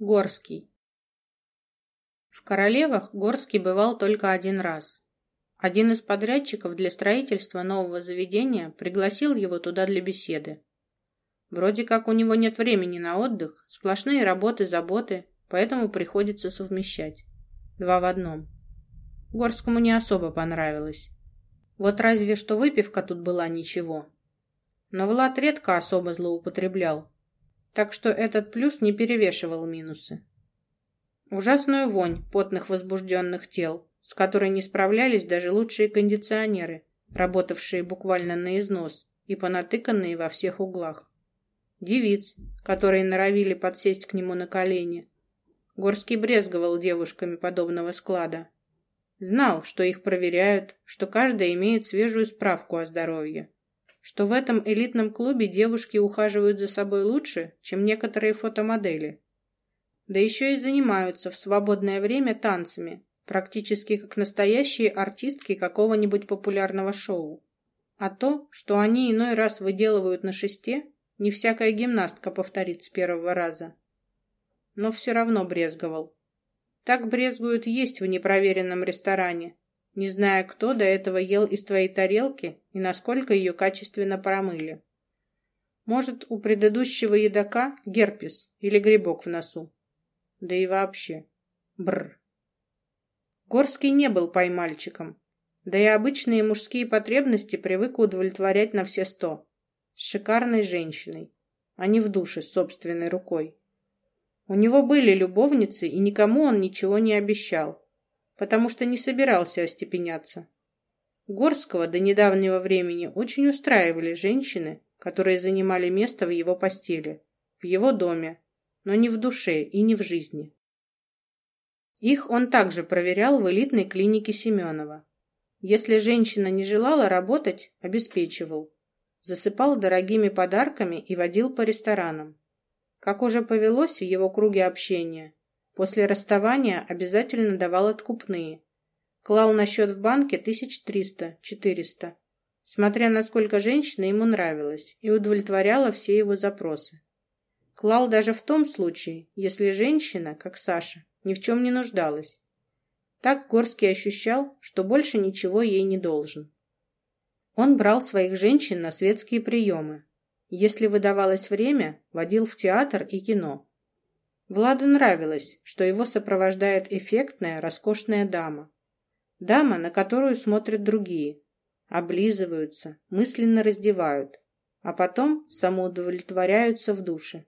Горский. В Королевах Горский бывал только один раз. Один из подрядчиков для строительства нового заведения пригласил его туда для беседы. Вроде как у него нет времени на отдых, сплошные работы, заботы, поэтому приходится совмещать. Два в одном. Горскому не особо понравилось. Вот разве что выпивка тут была ничего. Но Влад редко особо злоупотреблял, так что этот плюс не перевешивал минусы. Ужасную вонь потных возбужденных тел, с которой не справлялись даже лучшие кондиционеры, работавшие буквально на износ и понатыканные во всех углах. Девиц, которые норовили подсесть к нему на колени. Горский брезговал девушками подобного склада. Знал, что их проверяют, что каждая имеет свежую справку о здоровье что в этом элитном клубе девушки ухаживают за собой лучше, чем некоторые фотомодели. Да еще и занимаются в свободное время танцами, практически как настоящие артистки какого-нибудь популярного шоу. А то, что они иной раз выделывают на шесте, не всякая гимнастка повторит с первого раза. Но все равно брезговал. Так брезгуют есть в непроверенном ресторане, не зная, кто до этого ел из твоей тарелки и насколько ее качественно промыли. Может, у предыдущего едока герпес или грибок в носу. Да и вообще. Бр. Горский не был поймальчиком, да и обычные мужские потребности привык удовлетворять на все сто. С шикарной женщиной, а не в душе с собственной рукой. У него были любовницы, и никому он ничего не обещал потому что не собирался остепеняться. Горского до недавнего времени очень устраивали женщины, которые занимали место в его постели, в его доме, но не в душе и не в жизни. Их он также проверял в элитной клинике Семенова. Если женщина не желала работать, обеспечивал. Засыпал дорогими подарками и водил по ресторанам. Как уже повелось в его круге общения, После расставания обязательно давал откупные. Клал на счет в банке тысяч триста, четыреста, смотря насколько женщина ему нравилась и удовлетворяла все его запросы. Клал даже в том случае, если женщина, как Саша, ни в чем не нуждалась. Так Горский ощущал, что больше ничего ей не должен. Он брал своих женщин на светские приемы. Если выдавалось время, водил в театр и кино. Владу нравилось, что его сопровождает эффектная, роскошная дама. Дама, на которую смотрят другие, облизываются, мысленно раздевают, а потом самоудовлетворяются в душе.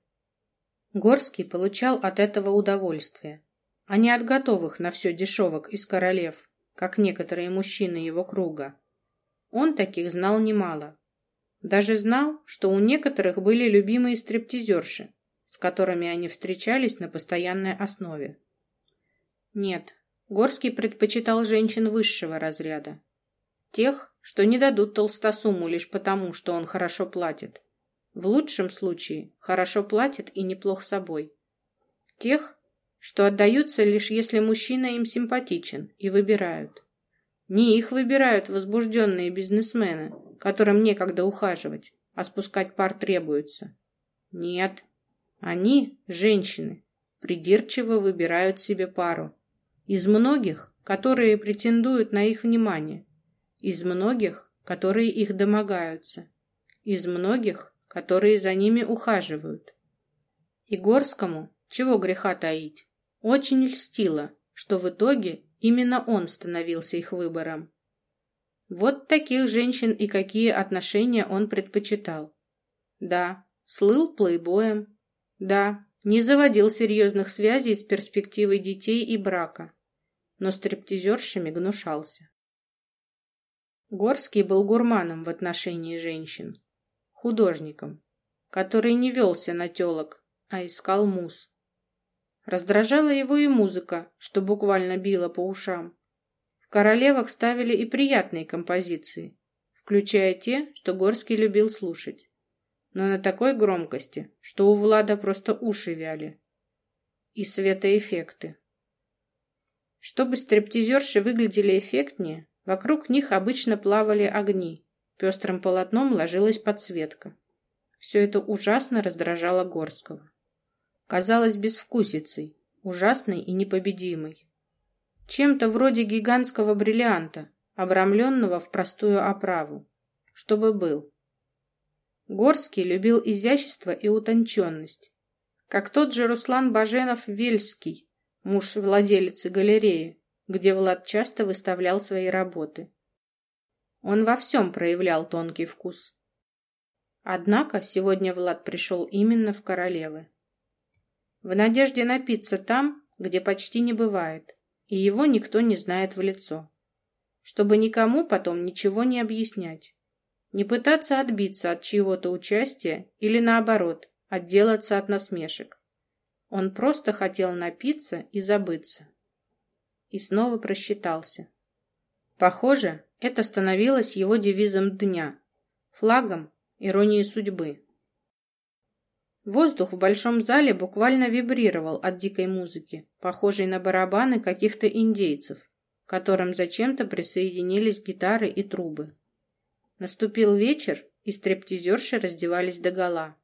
Горский получал от этого удовольствие, а не от готовых на все дешевок из королев, как некоторые мужчины его круга. Он таких знал немало. Даже знал, что у некоторых были любимые стриптизерши, с которыми они встречались на постоянной основе. Нет, Горский предпочитал женщин высшего разряда. Тех, что не дадут толстосуму лишь потому, что он хорошо платит. В лучшем случае хорошо платит и неплох собой. Тех, что отдаются лишь если мужчина им симпатичен и выбирают. Не их выбирают возбужденные бизнесмены, которым некогда ухаживать, а спускать пар требуется. Нет, они, женщины, придирчиво выбирают себе пару. Из многих, которые претендуют на их внимание. Из многих, которые их домогаются. Из многих, которые за ними ухаживают. Игорскому, чего греха таить, очень льстило, что в итоге именно он становился их выбором. Вот таких женщин и какие отношения он предпочитал. Да, слыл плейбоем, да, не заводил серьезных связей с перспективой детей и брака, но стриптизершами гнушался. Горский был гурманом в отношении женщин, художником, который не велся на телок, а искал муз. Раздражала его и музыка, что буквально била по ушам. В королевах ставили и приятные композиции, включая те, что Горский любил слушать но на такой громкости, что у Влада просто уши вяли. И светоэффекты. Чтобы стриптизерши выглядели эффектнее, вокруг них обычно плавали огни, пестрым полотном ложилась подсветка. Все это ужасно раздражало Горского. казалась безвкусицей, ужасной и непобедимой. Чем-то вроде гигантского бриллианта, обрамленного в простую оправу, чтобы был. Горский любил изящество и утонченность, как тот же Руслан Баженов-Вельский, муж владелицы галереи, где Влад часто выставлял свои работы. Он во всем проявлял тонкий вкус. Однако сегодня Влад пришел именно в Королевы. В надежде напиться там, где почти не бывает, и его никто не знает в лицо. Чтобы никому потом ничего не объяснять. Не пытаться отбиться от чьего-то участия или наоборот, отделаться от насмешек. Он просто хотел напиться и забыться. И снова просчитался. Похоже, это становилось его девизом дня, флагом иронии судьбы. Воздух в большом зале буквально вибрировал от дикой музыки, похожей на барабаны каких-то индейцев, к которым зачем-то присоединились гитары и трубы. Наступил вечер, и стриптизерши раздевались догола.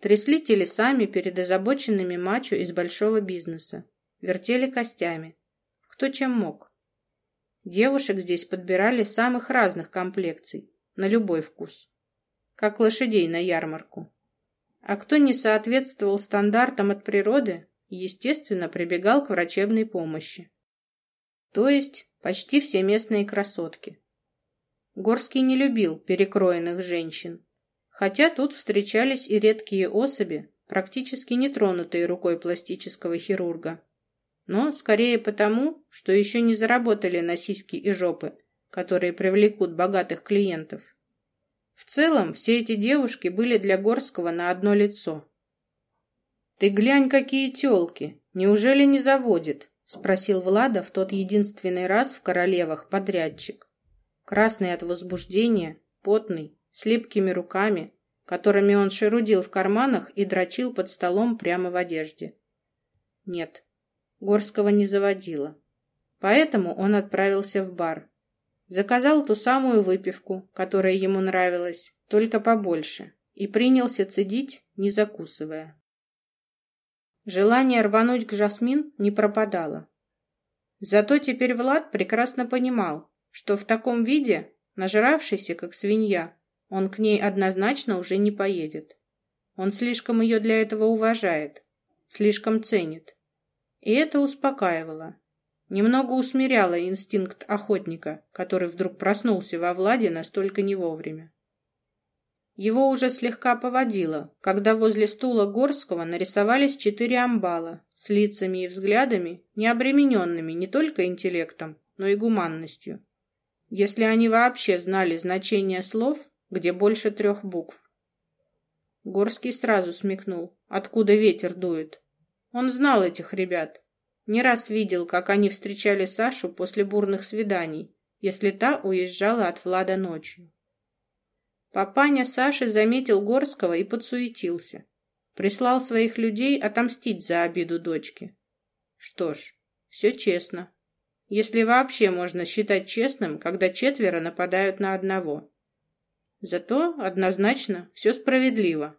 Трясли телесами перед озабоченными мачо из большого бизнеса, вертели костями. Кто чем мог. Девушек здесь подбирали самых разных комплекций, на любой вкус. Как лошадей на ярмарку. А кто не соответствовал стандартам от природы, естественно, прибегал к врачебной помощи. То есть почти все местные красотки. Горский не любил перекроенных женщин, хотя тут встречались и редкие особи, практически нетронутые рукой пластического хирурга. Но скорее потому, что еще не заработали на сиськи и жопы, которые привлекут богатых клиентов. В целом, все эти девушки были для Горского на одно лицо. «Ты глянь, какие тёлки! Неужели не заводит?» — спросил Влада в тот единственный раз в Королевах подрядчик. Красный от возбуждения, потный, с липкими руками, которыми он шерудил в карманах и дрочил под столом прямо в одежде. Нет, Горского не заводила. Поэтому он отправился в бар. Заказал ту самую выпивку, которая ему нравилась, только побольше, и принялся цедить, не закусывая. Желание рвануть к Жасмин не пропадало. Зато теперь Влад прекрасно понимал, что в таком виде, нажравшийся как свинья, он к ней однозначно уже не поедет. Он слишком ее для этого уважает, слишком ценит. И это успокаивало. Немного усмиряло инстинкт охотника, который вдруг проснулся во Владе настолько не вовремя. Его уже слегка поводило, когда возле стула Горского нарисовались четыре амбала с лицами и взглядами, не обремененными не только интеллектом, но и гуманностью. Если они вообще знали значение слов, где больше трех букв. Горский сразу смекнул, откуда ветер дует. Он знал этих ребят, не раз видел, как они встречали Сашу после бурных свиданий, если та уезжала от Влада ночью. Папаня Саши заметил Горского и подсуетился. Прислал своих людей отомстить за обиду дочки. Что ж, все честно. Если вообще можно считать честным, когда четверо нападают на одного. Зато однозначно все справедливо.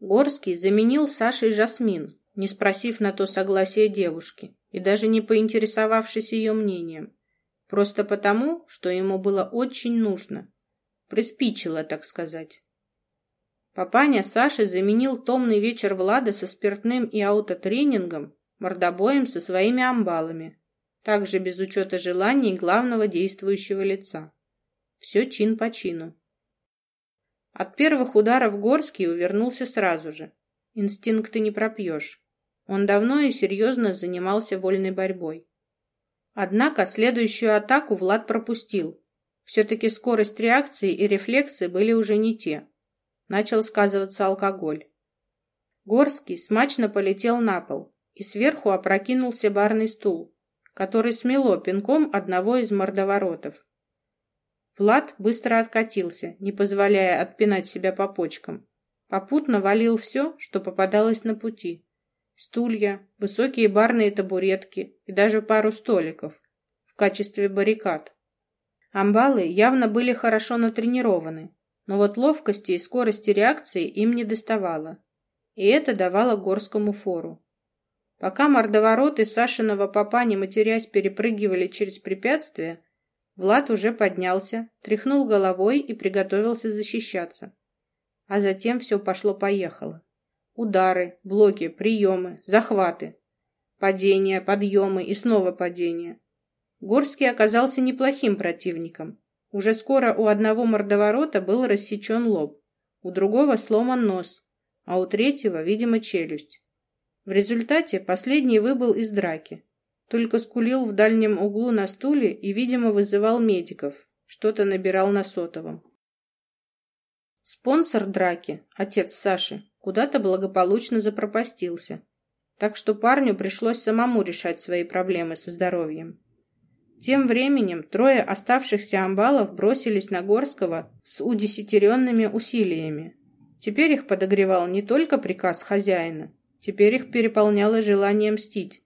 Горский заменил Сашей Жасмин, не спросив на то согласия девушки и даже не поинтересовавшись ее мнением, просто потому, что ему было очень нужно. Приспичило, так сказать. Папаня Саши заменил томный вечер Влада со спиртным и аутотренингом, мордобоем со своими амбалами, также без учета желаний главного действующего лица. Все чин по чину. От первых ударов Горский увернулся сразу же. Инстинкты не пропьешь. Он давно и серьезно занимался вольной борьбой. Однако следующую атаку Влад пропустил. Все-таки скорость реакции и рефлексы были уже не те. Начал сказываться алкоголь. Горский смачно полетел на пол и сверху опрокинулся барный стул, который смело пинком одного из мордоворотов. Влад быстро откатился, не позволяя отпинать себя по почкам. Попутно валил все, что попадалось на пути стулья, высокие барные табуретки и даже пару столиков в качестве баррикад. Амбалы явно были хорошо натренированы, но вот ловкости и скорости реакции им не доставало. И это давало Горскому фору. Пока мордовороты Сашиного попа, не матерясь, перепрыгивали через препятствия, Влад уже поднялся, тряхнул головой и приготовился защищаться. А затем все пошло-поехало. Удары, блоки, приемы, захваты. Падения, подъемы и снова падения. Горский оказался неплохим противником. Уже скоро у одного мордоворота был рассечен лоб, у другого сломан нос, а у третьего, видимо, челюсть. В результате последний выбыл из драки. Только скулил в дальнем углу на стуле и, видимо, вызывал медиков. Что-то набирал на сотовом. Спонсор драки, отец Саши, куда-то благополучно запропастился. Так что парню пришлось самому решать свои проблемы со здоровьем. Тем временем трое оставшихся амбалов бросились на Горского с удесятеренными усилиями. Теперь их подогревал не только приказ хозяина, теперь их переполняло желание мстить.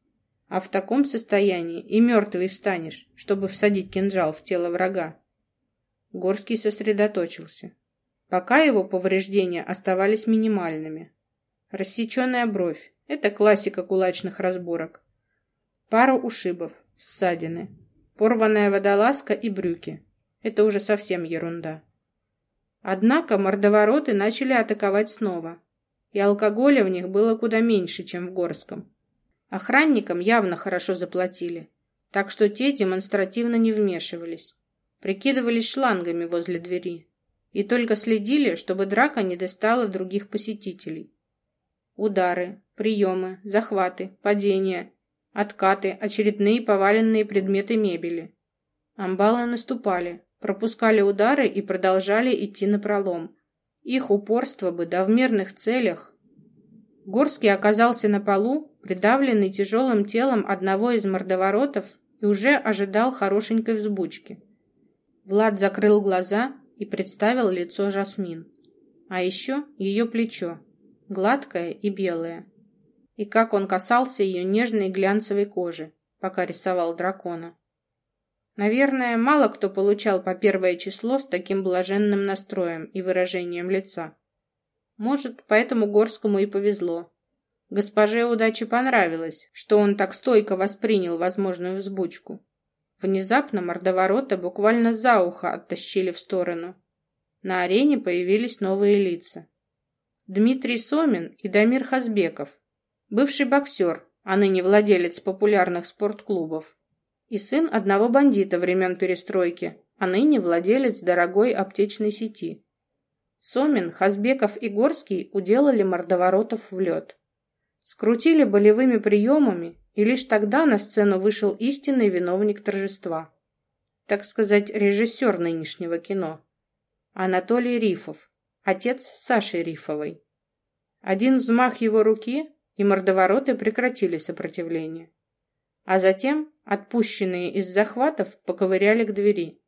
А в таком состоянии и мертвый встанешь, чтобы всадить кинжал в тело врага. Горский сосредоточился. Пока его повреждения оставались минимальными. Рассеченная бровь – это классика кулачных разборок. Пару ушибов, ссадины, порванная водолазка и брюки. Это уже совсем ерунда. Однако мордовороты начали атаковать снова, и алкоголя в них было куда меньше, чем в Горском. Охранникам явно хорошо заплатили, так что те демонстративно не вмешивались, прикидывались шлангами возле двери и только следили, чтобы драка не достала других посетителей. Удары, приемы, захваты, падения Откаты, очередные поваленные предметы мебели. Амбалы наступали, пропускали удары и продолжали идти на пролом. Их упорство бы да в мирных целях. Горский оказался на полу, придавленный тяжелым телом одного из мордоворотов и уже ожидал хорошенькой взбучки. Влад закрыл глаза и представил лицо Жасмин. А еще ее плечо, гладкое и белое и как он касался ее нежной глянцевой кожи, пока рисовал дракона. Наверное, мало кто получал по первое число с таким блаженным настроем и выражением лица. Может, поэтому Горскому и повезло. Госпоже удачи понравилось, что он так стойко воспринял возможную взбучку. Внезапно мордоворота буквально за ухо оттащили в сторону. На арене появились новые лица. Дмитрий Сомин и Дамир Хазбеков, бывший боксер, а ныне владелец популярных спортклубов, и сын одного бандита времен перестройки, а ныне владелец дорогой аптечной сети. Сомин, Хазбеков и Горский уделали мордоворотов в лед. Скрутили болевыми приемами, и лишь тогда на сцену вышел истинный виновник торжества. Так сказать, режиссер нынешнего кино. Анатолий Рифов, отец Саши Рифовой. Один взмах его руки, и мордовороты прекратили сопротивление. А затем, отпущенные из захватов, поковыряли к двери.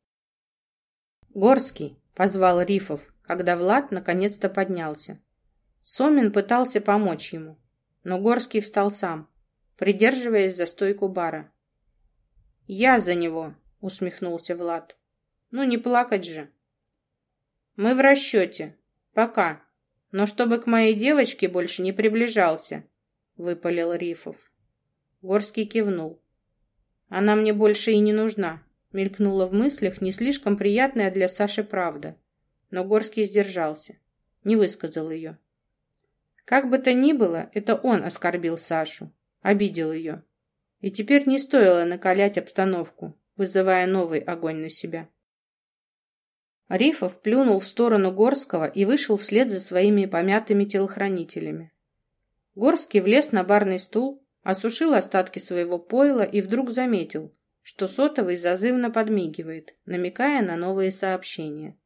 «Горский!» — позвал Рифов, когда Влад наконец-то поднялся. Сомин пытался помочь ему, но Горский встал сам, придерживаясь за стойку бара. «Я за него!» — усмехнулся Влад. «Ну, не плакать же!» «Мы в расчете. Пока. Но чтобы к моей девочке больше не приближался выпалил Рифов. Горский кивнул. Она мне больше и не нужна, мелькнула в мыслях не слишком приятная для Саши правда. Но Горский сдержался, не высказал ее. Как бы то ни было, это он оскорбил Сашу, обидел ее. И теперь не стоило накалять обстановку, вызывая новый огонь на себя. Рифов плюнул в сторону Горского и вышел вслед за своими помятыми телохранителями. Горский влез на барный стул, осушил остатки своего пойла и вдруг заметил, что сотовый зазывно подмигивает, намекая на новые сообщения.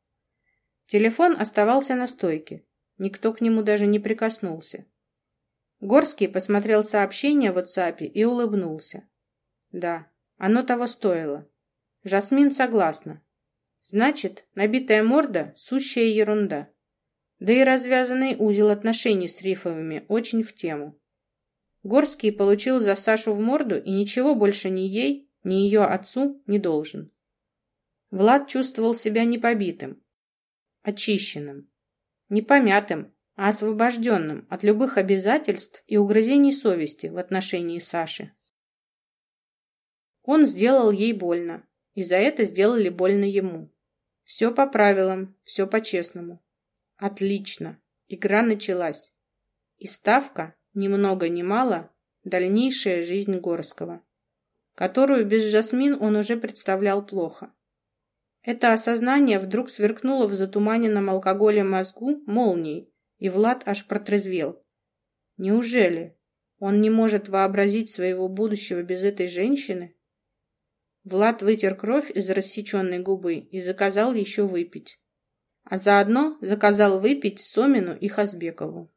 Телефон оставался на стойке. Никто к нему даже не прикоснулся. Горский посмотрел сообщение в WhatsApp и улыбнулся. Да, оно того стоило. Жасмин согласна. Значит, набитая морда – сущая ерунда. Да и развязанный узел отношений с Рифовыми очень в тему. Горский получил за Сашу в морду и ничего больше ни ей, ни ее отцу не должен. Влад чувствовал себя не побитым, очищенным, не помятым, а освобожденным от любых обязательств и угрызений совести в отношении Саши. Он сделал ей больно, и за это сделали больно ему. Все по правилам, все по-честному. Отлично. Игра началась. И ставка, ни много ни мало, дальнейшая жизнь Горского, которую без Жасмин он уже представлял плохо. Это осознание вдруг сверкнуло в затуманенном алкоголем мозгу молнией, и Влад аж протрезвел. Неужели он не может вообразить своего будущего без этой женщины? Влад вытер кровь из рассеченной губы и заказал еще выпить. А заодно заказал выпить Сомину и Хазбекову.